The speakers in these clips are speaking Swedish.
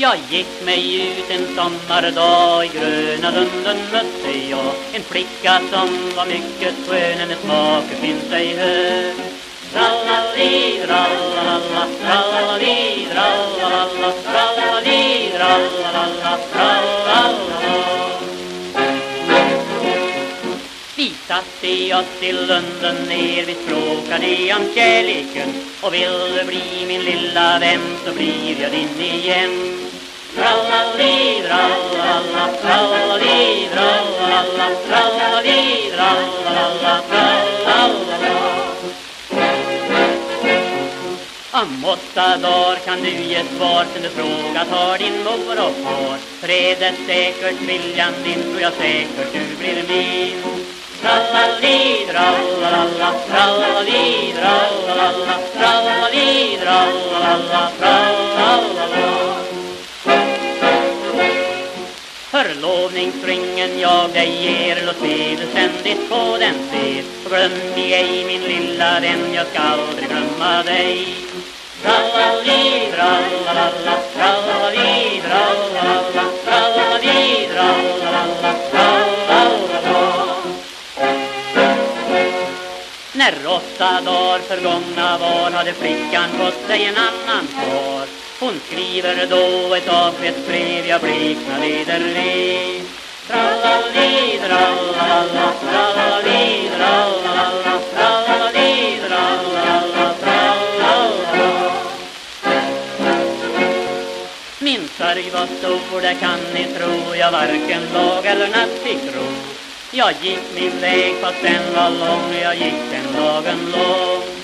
Jag gick mig ut en sommardag i gröna lunden mötte jag en flicka som var mycket skön, hennes make finns ej hör. Trallali, trallala, trallali, trallala, trallali, trallala, trallala. Vi satte oss till Lunden ner, vi språkade om kärleken Och vill du bli min lilla vän så blir jag din igen trallala, tralla, tralla trallali, tralla, tralla. om åtta dagar kan du ge svar sen du frågat har din mor och far. Fred är säkert viljan din tror jag säkert du blir min. Trallali, trallala, trallali, trallala, trallali, trallala, trallala Förlovningsringen jag dig ger. Låt mig ständigt på den se Och glöm mig ej min lilla vän Jag ska aldrig glömma dig. Trallali, trallala, trallali, trallala, trallali, trallala, trallala När åtta dagar förgångna var hade flickan fått sig en annan far. Hon skriver då ett avskedsbrev, jag bleknar lederlig Trallali, trallala, trallali, trallala, trallali, trallala, trallala. Min sorg var stor, det kan ni tro Jag varken dag eller natt fick ro. Jag gick min väg fast den var lång Jag gick den dagen lång.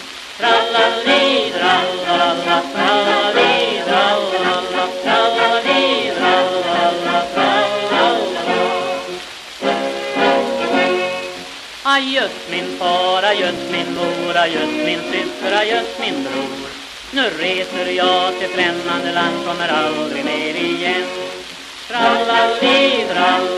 Ajöss min far, ajöss min mor, ajöss min syster, ajöss min bror. Nu reser jag till främmande land, kommer aldrig mer igen. Trallali, trallala, trallali